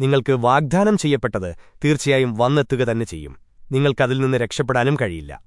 നിങ്ങൾക്ക് വാഗ്ദാനം ചെയ്യപ്പെട്ടത് തീർച്ചയായും വന്നെത്തുക തന്നെ ചെയ്യും. നിങ്ങൾക്കതിൽ നിന്ന് രക്ഷപ്പെടാനും കഴിയില്ല.